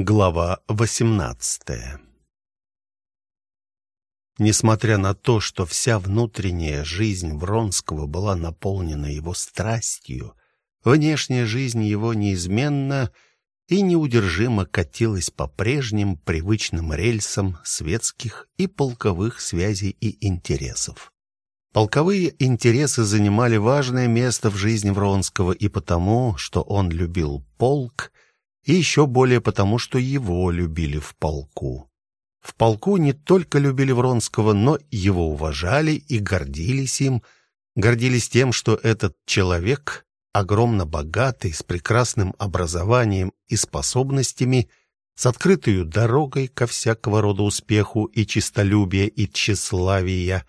Глава 18. Несмотря на то, что вся внутренняя жизнь Вронского была наполнена его страстью, внешняя жизнь его неизменно и неудержимо катилась по прежним привычным рельсам светских и полковых связей и интересов. Полковые интересы занимали важное место в жизни Вронского и потому, что он любил полк, и еще более потому, что его любили в полку. В полку не только любили Вронского, но его уважали и гордились им, гордились тем, что этот человек, огромно богатый, с прекрасным образованием и способностями, с открытой дорогой ко всякого рода успеху и честолюбия и тщеславия,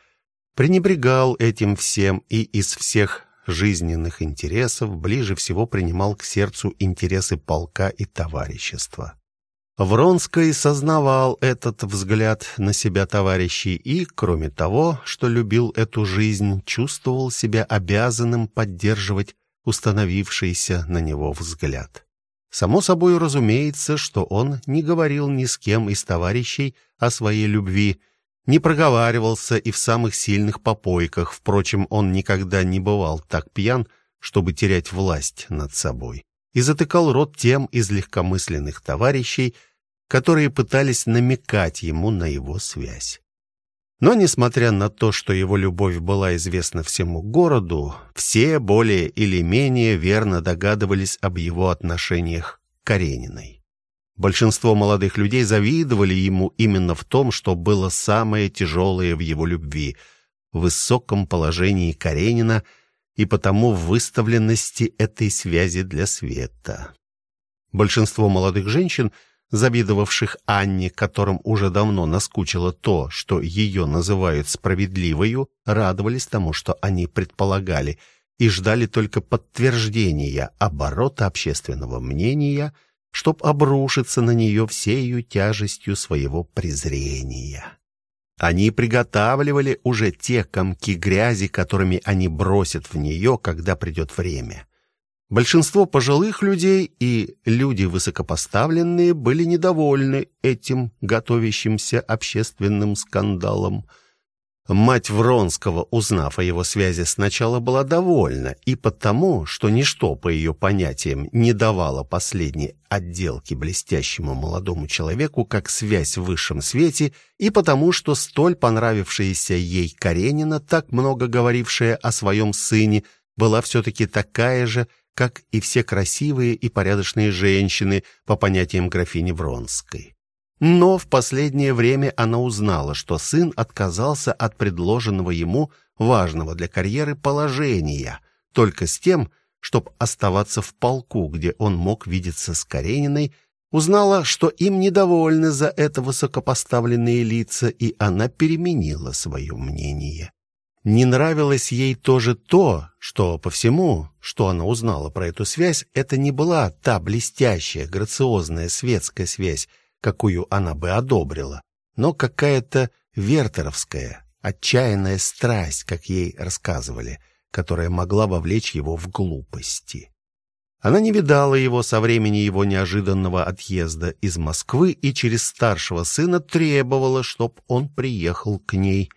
пренебрегал этим всем и из всех жизненных интересов ближе всего принимал к сердцу интересы полка и товарищества. Вронский сознавал этот взгляд на себя товарищей и, кроме того, что любил эту жизнь, чувствовал себя обязанным поддерживать установившийся на него взгляд. Само собой разумеется, что он не говорил ни с кем из товарищей о своей любви, не проговаривался и в самых сильных попойках. Впрочем, он никогда не бывал так пьян, чтобы терять власть над собой. И затыкал рот тем из легкомысленных товарищей, которые пытались намекать ему на его связь. Но несмотря на то, что его любовь была известна всему городу, все более или менее верно догадывались об его отношениях к Карениной. Большинство молодых людей завидовали ему именно в том, что было самое тяжелое в его любви в высоком положении Каренина и потому в выставленности этой связи для света. Большинство молодых женщин, завидовавших Анне, которым уже давно наскучило то, что ее называют справедливою, радовались тому, что они предполагали и ждали только подтверждения оборота общественного мнения – чтоб обрушиться на нее всею тяжестью своего презрения. Они приготавливали уже те комки грязи, которыми они бросят в нее, когда придет время. Большинство пожилых людей и люди высокопоставленные были недовольны этим готовящимся общественным скандалом. Мать Вронского, узнав о его связи, сначала была довольна, и потому, что ничто по ее понятиям не давало последней отделки блестящему молодому человеку, как связь в высшем свете, и потому, что столь понравившаяся ей Каренина, так много говорившая о своем сыне, была все-таки такая же, как и все красивые и порядочные женщины, по понятиям графини Вронской. Но в последнее время она узнала, что сын отказался от предложенного ему важного для карьеры положения, только с тем, чтобы оставаться в полку, где он мог видеться с Карениной, узнала, что им недовольны за это высокопоставленные лица, и она переменила свое мнение. Не нравилось ей тоже то, что по всему, что она узнала про эту связь, это не была та блестящая, грациозная светская связь, какую она бы одобрила, но какая-то вертеровская, отчаянная страсть, как ей рассказывали, которая могла вовлечь его в глупости. Она не видала его со времени его неожиданного отъезда из Москвы и через старшего сына требовала, чтоб он приехал к ней.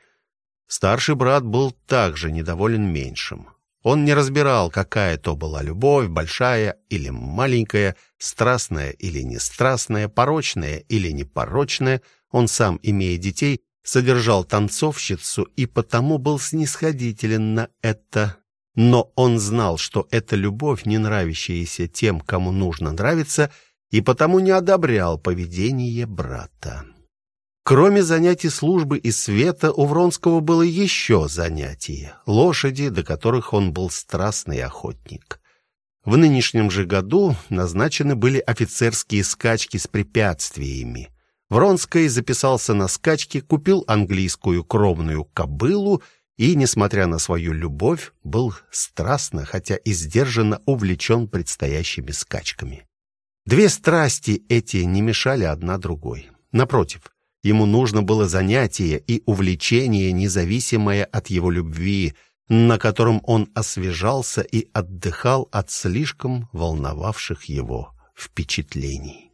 Старший брат был также недоволен меньшим. Он не разбирал, какая то была любовь, большая или маленькая, страстная или нестрастная, порочная или непорочная. Он сам, имея детей, содержал танцовщицу и потому был снисходителен на это. Но он знал, что это любовь, не нравящаяся тем, кому нужно нравиться, и потому не одобрял поведение брата. Кроме занятий службы и света, у Вронского было еще занятие — лошади, до которых он был страстный охотник. В нынешнем же году назначены были офицерские скачки с препятствиями. Вронский записался на скачки, купил английскую кровную кобылу и, несмотря на свою любовь, был страстно, хотя и сдержанно увлечен предстоящими скачками. Две страсти эти не мешали одна другой. Напротив, Ему нужно было занятие и увлечение, независимое от его любви, на котором он освежался и отдыхал от слишком волновавших его впечатлений.